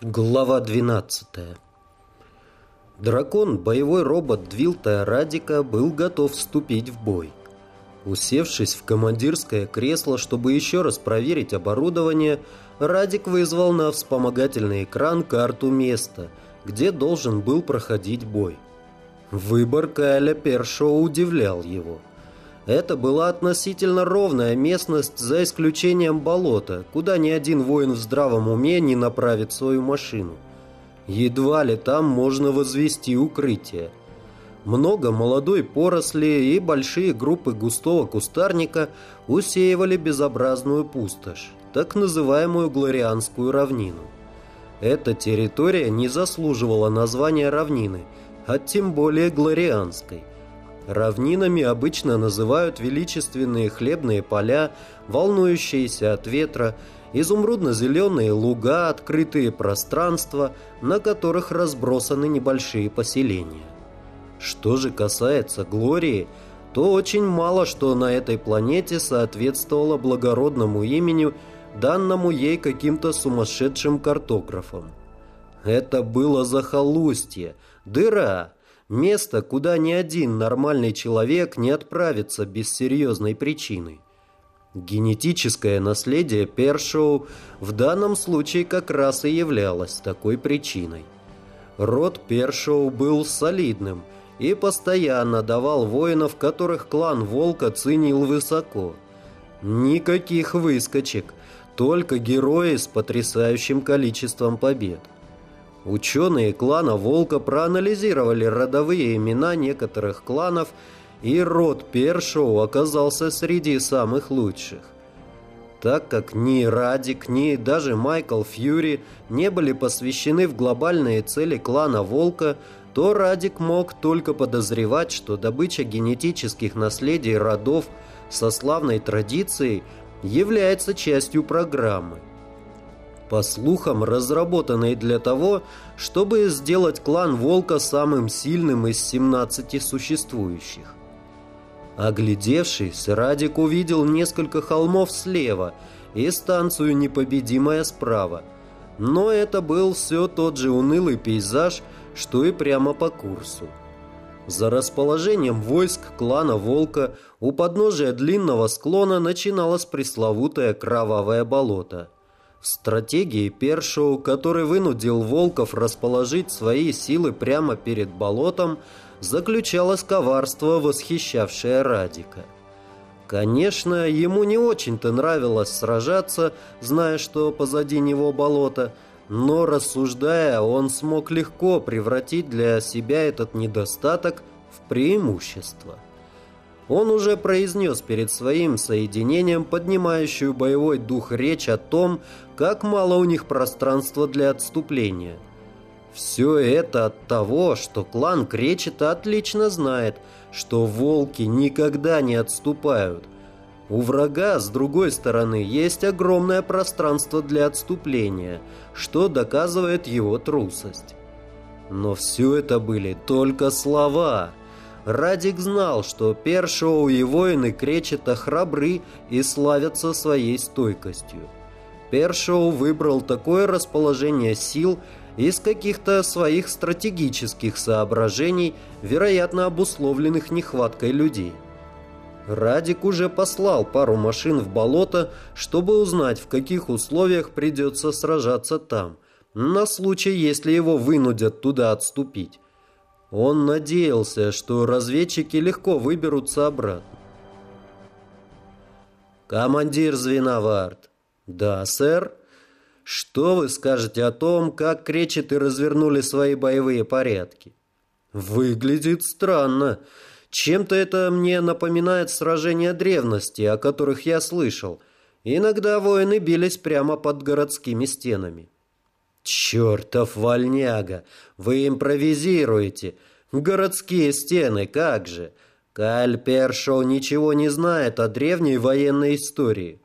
Глава 12 Дракон, боевой робот Двилта Радика, был готов вступить в бой. Усевшись в командирское кресло, чтобы еще раз проверить оборудование, Радик вызвал на вспомогательный экран карту места, где должен был проходить бой. Выбор Кайля Першоу удивлял его. Это была относительно ровная местность, за исключением болота, куда ни один воин в здравом уме не направит свою машину. Едва ли там можно возвести укрытие. Много молодой поросли и большие группы густого кустарника усеивали безобразную пустошь, так называемую Глорианскую равнину. Эта территория не заслуживала названия равнины, а тем более Глорианской – Равнинами обычно называют величественные хлебные поля, волнующиеся от ветра, изумрудно-зеленые луга, открытые пространства, на которых разбросаны небольшие поселения. Что же касается Глории, то очень мало что на этой планете соответствовало благородному имени, данному ей каким-то сумасшедшим картографом. Это было захолустье, дыра, Место, куда ни один нормальный человек не отправится без серьезной причины. Генетическое наследие Першоу в данном случае как раз и являлось такой причиной. Род Першоу был солидным и постоянно давал воинов, которых клан Волка ценил высоко. Никаких выскочек, только герои с потрясающим количеством побед. Ученые клана Волка проанализировали родовые имена некоторых кланов, и род Першоу оказался среди самых лучших. Так как ни Радик, ни даже Майкл Фьюри не были посвящены в глобальные цели клана Волка, то Радик мог только подозревать, что добыча генетических наследий родов со славной традицией является частью программы по слухам, разработанной для того, чтобы сделать клан Волка самым сильным из 17 существующих. Оглядевшись, Радик увидел несколько холмов слева и станцию «Непобедимая» справа. Но это был все тот же унылый пейзаж, что и прямо по курсу. За расположением войск клана Волка у подножия длинного склона начиналось пресловутое кровавое болото – стратегии Першоу, который вынудил волков расположить свои силы прямо перед болотом, заключалось коварство, восхищавшее Радика. Конечно, ему не очень-то нравилось сражаться, зная, что позади него болото, но рассуждая, он смог легко превратить для себя этот недостаток в преимущество. Он уже произнес перед своим соединением поднимающую боевой дух речь о том, как мало у них пространства для отступления. Все это от того, что клан Кречета отлично знает, что волки никогда не отступают. У врага, с другой стороны, есть огромное пространство для отступления, что доказывает его трусость. Но все это были только слова – Радик знал, что Першоу и воины Кречета храбры и славятся своей стойкостью. Першоу выбрал такое расположение сил из каких-то своих стратегических соображений, вероятно обусловленных нехваткой людей. Радик уже послал пару машин в болото, чтобы узнать, в каких условиях придется сражаться там, на случай, если его вынудят туда отступить. Он надеялся, что разведчики легко выберутся обратно. «Командир Звеновард». «Да, сэр». «Что вы скажете о том, как кречеты развернули свои боевые порядки?» «Выглядит странно. Чем-то это мне напоминает сражения древности, о которых я слышал. Иногда воины бились прямо под городскими стенами». «Чертов вольняга! Вы импровизируете! Городские стены, как же! Каль Першоу ничего не знает о древней военной истории».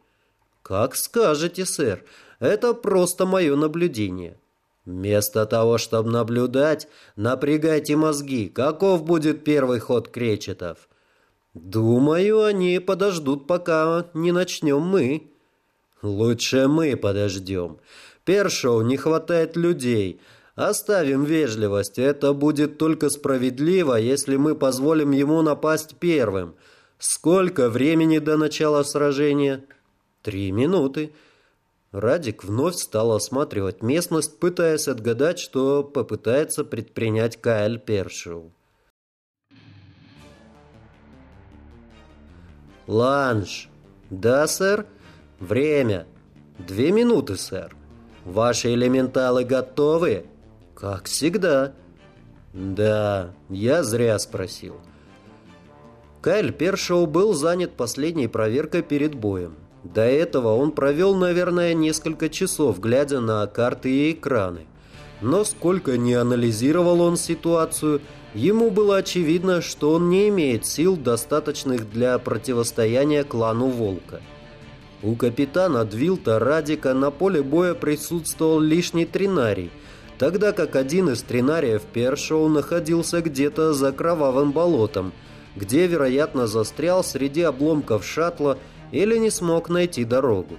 «Как скажете, сэр. Это просто мое наблюдение». «Вместо того, чтобы наблюдать, напрягайте мозги. Каков будет первый ход кречетов?» «Думаю, они подождут, пока не начнем мы». «Лучше мы подождем. Першоу не хватает людей. Оставим вежливость. Это будет только справедливо, если мы позволим ему напасть первым. Сколько времени до начала сражения? Три минуты. Радик вновь стал осматривать местность, пытаясь отгадать, что попытается предпринять Кайл Першоу. «Ланж!» «Да, сэр?» «Время!» «Две минуты, сэр!» «Ваши элементалы готовы?» «Как всегда!» «Да, я зря спросил». Кайл Першоу был занят последней проверкой перед боем. До этого он провел, наверное, несколько часов, глядя на карты и экраны. Но сколько не анализировал он ситуацию, ему было очевидно, что он не имеет сил, достаточных для противостояния клану Волка. У капитана Двилта Радика на поле боя присутствовал лишний тринарий, тогда как один из тринариев Першоу находился где-то за кровавым болотом, где, вероятно, застрял среди обломков шаттла или не смог найти дорогу.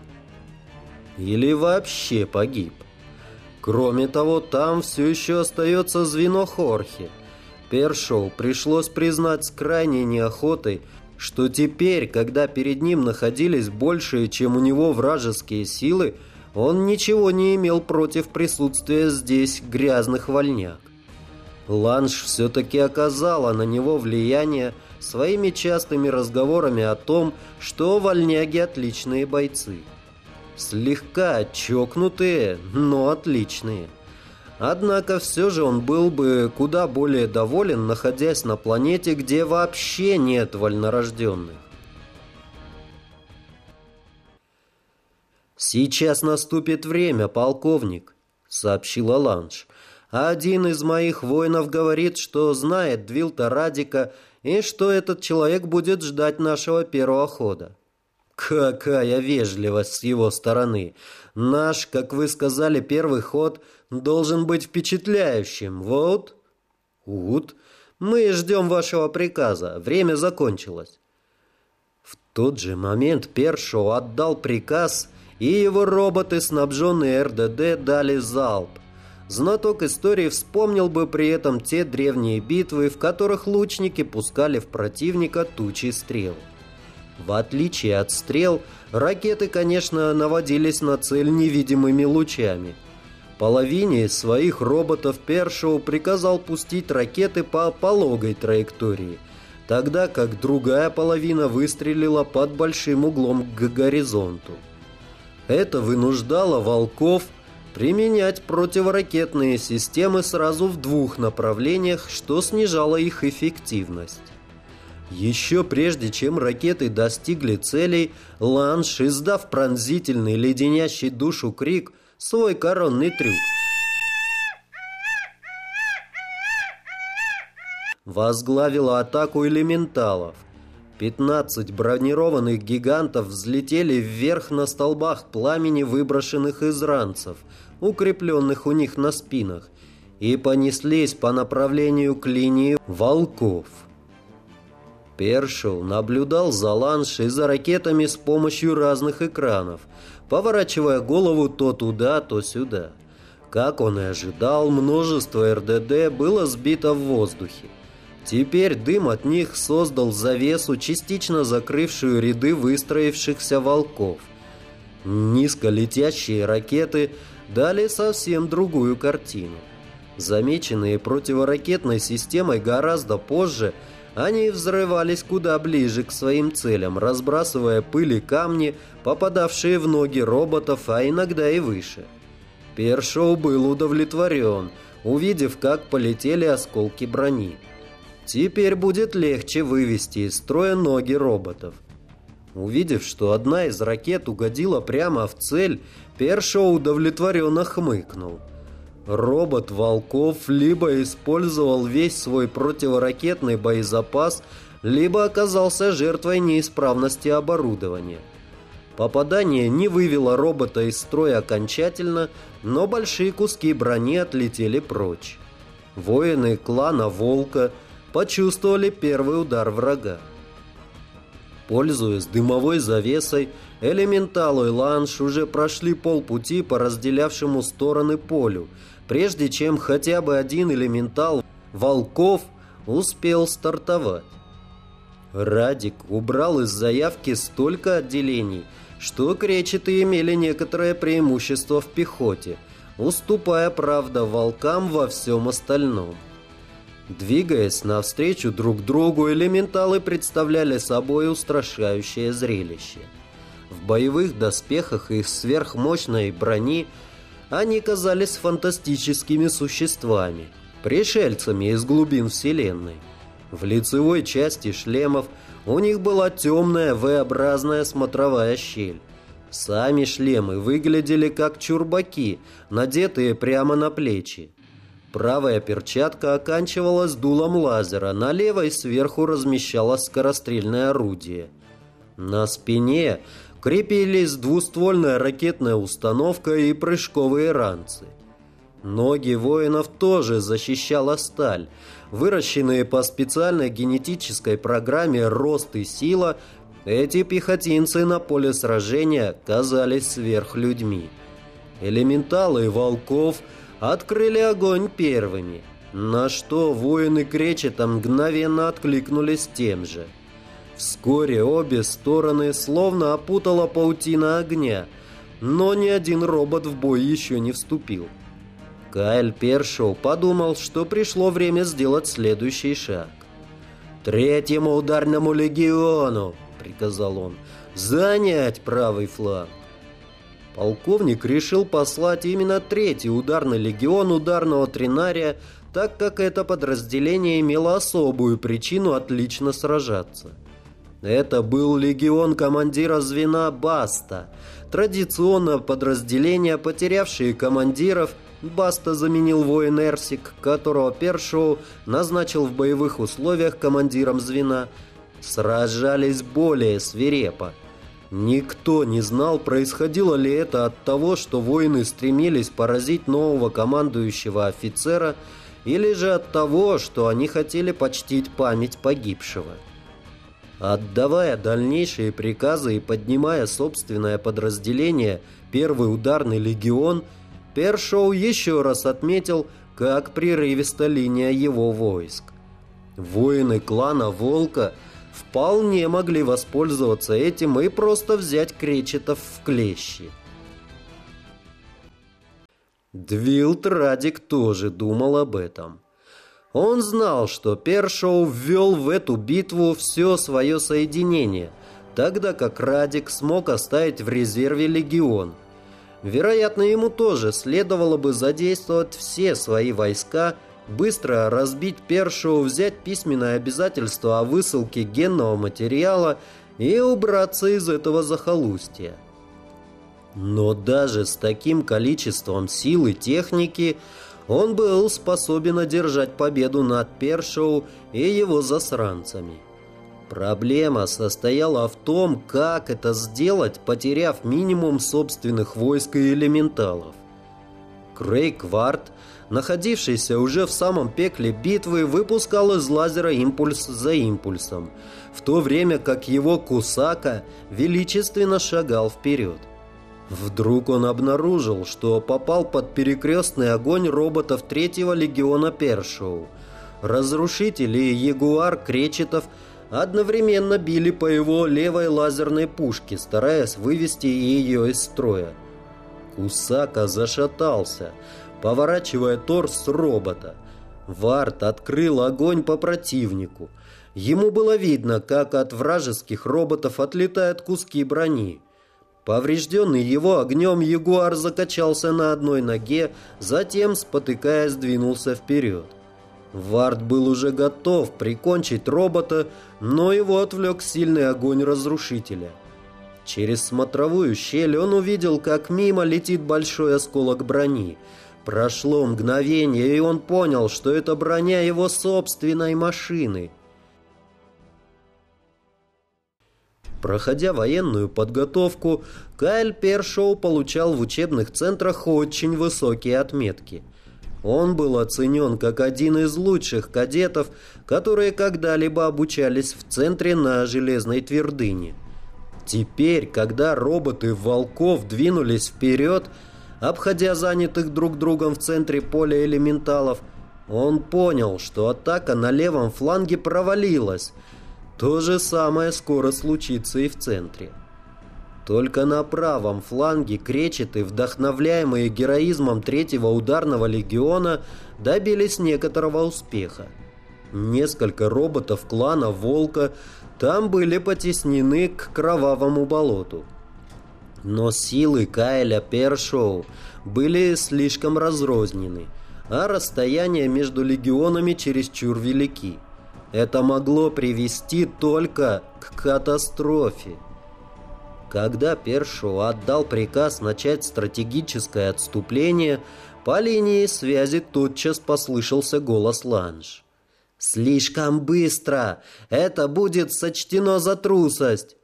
Или вообще погиб. Кроме того, там все еще остается звено Хорхе. Першоу пришлось признать с крайней неохотой, что теперь, когда перед ним находились большие, чем у него вражеские силы, он ничего не имел против присутствия здесь грязных вольняк. Ланш все-таки оказала на него влияние своими частыми разговорами о том, что вольняги отличные бойцы. Слегка чокнутые, но отличные. Однако все же он был бы куда более доволен, находясь на планете, где вообще нет вольнорожденных. «Сейчас наступит время, полковник», — сообщила Ланш. «Один из моих воинов говорит, что знает Двилта Радика и что этот человек будет ждать нашего первого хода». «Какая вежливость с его стороны! Наш, как вы сказали, первый ход должен быть впечатляющим. Вот. Вот. Мы ждем вашего приказа. Время закончилось. В тот же момент Першоу отдал приказ, и его роботы, снабженные РДД, дали залп. Знаток истории вспомнил бы при этом те древние битвы, в которых лучники пускали в противника тучи стрел. В отличие от стрел, ракеты, конечно, наводились на цель невидимыми лучами. Половине своих роботов Першоу приказал пустить ракеты по пологой траектории, тогда как другая половина выстрелила под большим углом к горизонту. Это вынуждало волков применять противоракетные системы сразу в двух направлениях, что снижало их эффективность. Еще прежде, чем ракеты достигли целей, Ланш, издав пронзительный, леденящий душу крик, свой коронный трюк. Возглавила атаку элементалов. 15 бронированных гигантов взлетели вверх на столбах пламени, выброшенных из ранцев, укрепленных у них на спинах, и понеслись по направлению к линии волков. Першел наблюдал за ланш и за ракетами с помощью разных экранов, поворачивая голову то туда, то сюда. Как он и ожидал, множество РДД было сбито в воздухе. Теперь дым от них создал завесу, частично закрывшую ряды выстроившихся волков. Низко летящие ракеты дали совсем другую картину. Замеченные противоракетной системой гораздо позже, они взрывались куда ближе к своим целям, разбрасывая пыль и камни, попадавшие в ноги роботов, а иногда и выше. Першоу был удовлетворен, увидев, как полетели осколки брони. Теперь будет легче вывести из строя ноги роботов. Увидев, что одна из ракет угодила прямо в цель, Першоу удовлетворенно хмыкнул. Робот Волков либо использовал весь свой противоракетный боезапас, либо оказался жертвой неисправности оборудования. Попадание не вывело робота из строя окончательно, но большие куски брони отлетели прочь. Воины клана Волка почувствовали первый удар врага. Пользуясь дымовой завесой, Элементал и Ланш уже прошли полпути по разделявшему стороны полю, прежде чем хотя бы один элементал Волков успел стартовать. Радик убрал из заявки столько отделений, что кречеты имели некоторое преимущество в пехоте, уступая, правда, волкам во всем остальном. Двигаясь навстречу друг другу, элементалы представляли собой устрашающее зрелище. В боевых доспехах и сверхмощной брони они казались фантастическими существами, пришельцами из глубин Вселенной. В лицевой части шлемов у них была темная V-образная смотровая щель. Сами шлемы выглядели как чурбаки, надетые прямо на плечи. Правая перчатка оканчивалась дулом лазера, на левой сверху размещалось скорострельное орудие. На спине крепились двуствольная ракетная установка и прыжковые ранцы. Ноги воинов тоже защищала сталь. Выращенные по специальной генетической программе «Рост и сила», эти пехотинцы на поле сражения казались сверхлюдьми. Элементалы волков – открыли огонь первыми, на что воины Кречета мгновенно откликнулись тем же. Вскоре обе стороны словно опутала паутина огня, но ни один робот в бой еще не вступил. Кайл Першоу подумал, что пришло время сделать следующий шаг. «Третьему ударному легиону!» — приказал он. «Занять правый фланг!» Полковник решил послать именно третий ударный легион ударного тринария, так как это подразделение имело особую причину отлично сражаться. Это был легион командира звена Баста. Традиционно подразделение, потерявшие командиров, Баста заменил воин Эрсик, которого Першоу назначил в боевых условиях командиром звена, сражались более свирепо – Никто не знал, происходило ли это от того, что воины стремились поразить нового командующего офицера, или же от того, что они хотели почтить память погибшего. Отдавая дальнейшие приказы и поднимая собственное подразделение «Первый ударный легион», Першоу еще раз отметил, как прерывиста линия его войск. Воины клана «Волка» вполне могли воспользоваться этим и просто взять кречетов в клещи. Двилд Радик тоже думал об этом. Он знал, что Першоу ввел в эту битву все свое соединение, тогда как Радик смог оставить в резерве легион. Вероятно, ему тоже следовало бы задействовать все свои войска быстро разбить першу, взять письменное обязательство о высылке генного материала и убраться из этого захолустья. Но даже с таким количеством сил и техники он был способен одержать победу над Першоу и его засранцами. Проблема состояла в том, как это сделать, потеряв минимум собственных войск и элементалов. Крейг Варт находившийся уже в самом пекле битвы, выпускал из лазера импульс за импульсом, в то время как его Кусака величественно шагал вперед. Вдруг он обнаружил, что попал под перекрестный огонь роботов третьего легиона Першоу. Разрушители Ягуар Кречетов одновременно били по его левой лазерной пушке, стараясь вывести ее из строя. Кусака зашатался – поворачивая торс робота. Варт открыл огонь по противнику. Ему было видно, как от вражеских роботов отлетают куски брони. Поврежденный его огнем ягуар закачался на одной ноге, затем, спотыкаясь, двинулся вперед. Вард был уже готов прикончить робота, но его отвлек сильный огонь разрушителя. Через смотровую щель он увидел, как мимо летит большой осколок брони – Прошло мгновение, и он понял, что это броня его собственной машины. Проходя военную подготовку, Кайл Першоу получал в учебных центрах очень высокие отметки. Он был оценен как один из лучших кадетов, которые когда-либо обучались в центре на Железной Твердыне. Теперь, когда роботы волков двинулись вперед, обходя занятых друг другом в центре поля элементалов, он понял, что атака на левом фланге провалилась. То же самое скоро случится и в центре. Только на правом фланге кречеты, вдохновляемые героизмом третьего ударного легиона, добились некоторого успеха. Несколько роботов клана «Волка» там были потеснены к кровавому болоту. Но силы Кайля Першоу были слишком разрознены, а расстояния между легионами чересчур велики. Это могло привести только к катастрофе. Когда Першоу отдал приказ начать стратегическое отступление, по линии связи тотчас послышался голос Ланж. «Слишком быстро! Это будет сочтено за трусость!»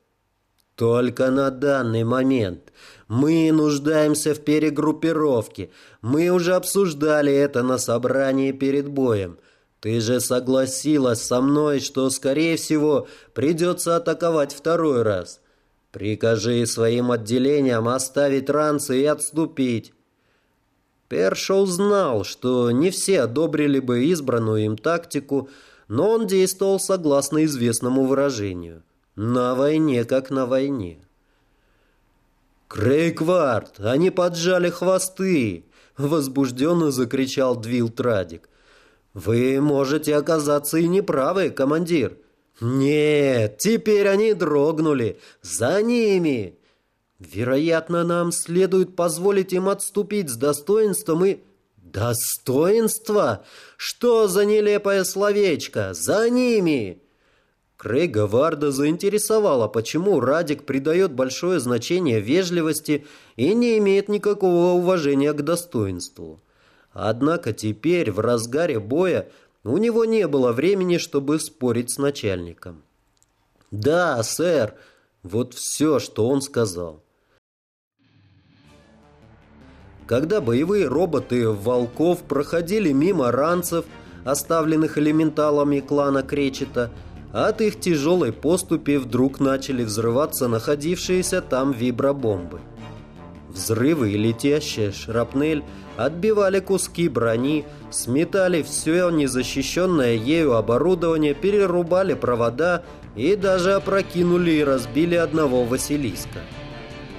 «Только на данный момент. Мы нуждаемся в перегруппировке. Мы уже обсуждали это на собрании перед боем. Ты же согласилась со мной, что, скорее всего, придется атаковать второй раз. Прикажи своим отделениям оставить ранцы и отступить». Першоу знал, что не все одобрили бы избранную им тактику, но он действовал согласно известному выражению «на войне, как на войне». «Крейквард, они поджали хвосты!» — возбужденно закричал Двил Традик. «Вы можете оказаться и неправы, командир». «Нет, теперь они дрогнули. За ними!» Вероятно, нам следует позволить им отступить с достоинством и... Достоинство? Что за нелепое словечко? За ними! Крейга Варда заинтересовало, почему Радик придает большое значение вежливости и не имеет никакого уважения к достоинству. Однако теперь, в разгаре боя, у него не было времени, чтобы спорить с начальником. «Да, сэр», вот все, что он сказал. Когда боевые роботы волков проходили мимо ранцев, оставленных элементалами клана Кречета, от их тяжелой поступи вдруг начали взрываться находившиеся там вибробомбы. Взрывы и летящая шрапнель отбивали куски брони, сметали все незащищенное ею оборудование, перерубали провода и даже опрокинули и разбили одного Василиска.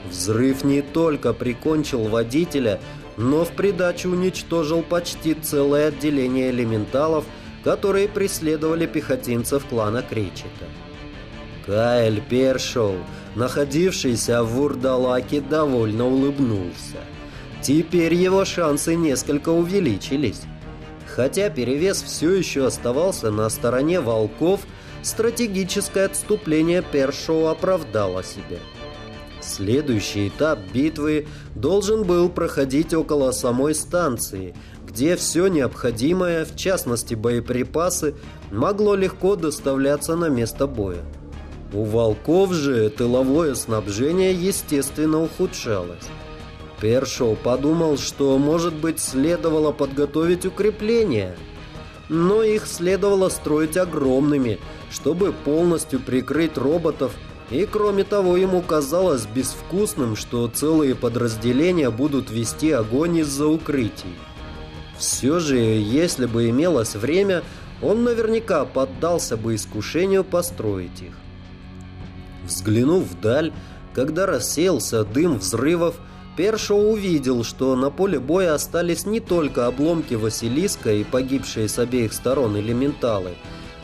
Взрыв не только прикончил водителя, но в придачу уничтожил почти целое отделение элементалов, которые преследовали пехотинцев клана Кречета. Каэль Першоу, находившийся в Вурдалаке, довольно улыбнулся. Теперь его шансы несколько увеличились. Хотя перевес все еще оставался на стороне волков, стратегическое отступление Першоу оправдало себя. Следующий этап битвы должен был проходить около самой станции, где все необходимое, в частности боеприпасы, могло легко доставляться на место боя. У волков же тыловое снабжение, естественно, ухудшалось. Першоу подумал, что, может быть, следовало подготовить укрепления, но их следовало строить огромными, чтобы полностью прикрыть роботов и кроме того, ему казалось безвкусным, что целые подразделения будут вести огонь из-за укрытий. Все же, если бы имелось время, он наверняка поддался бы искушению построить их. Взглянув вдаль, когда рассеялся дым взрывов, Першоу увидел, что на поле боя остались не только обломки Василиска и погибшие с обеих сторон элементалы –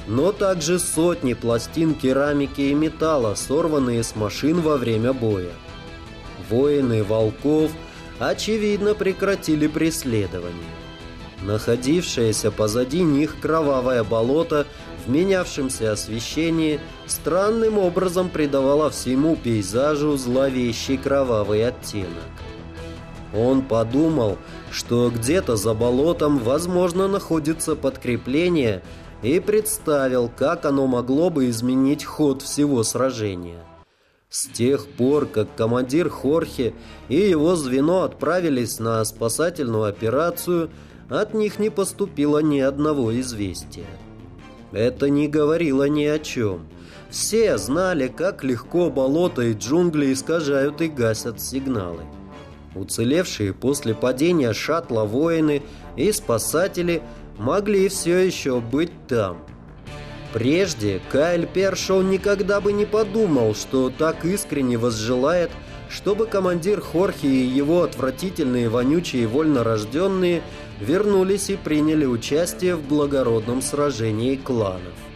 но также сотни пластин керамики и металла, сорванные с машин во время боя. Воины волков, очевидно, прекратили преследование. Находившееся позади них кровавое болото в менявшемся освещении странным образом придавало всему пейзажу зловещий кровавый оттенок. Он подумал, что где-то за болотом, возможно, находится подкрепление – и представил, как оно могло бы изменить ход всего сражения. С тех пор, как командир Хорхе и его звено отправились на спасательную операцию, от них не поступило ни одного известия. Это не говорило ни о чем. Все знали, как легко болото и джунгли искажают и гасят сигналы. Уцелевшие после падения шаттла воины и спасатели могли все еще быть там. Прежде Кайл Першоу никогда бы не подумал, что так искренне возжелает, чтобы командир Хорхи и его отвратительные вонючие вольнорожденные вернулись и приняли участие в благородном сражении кланов.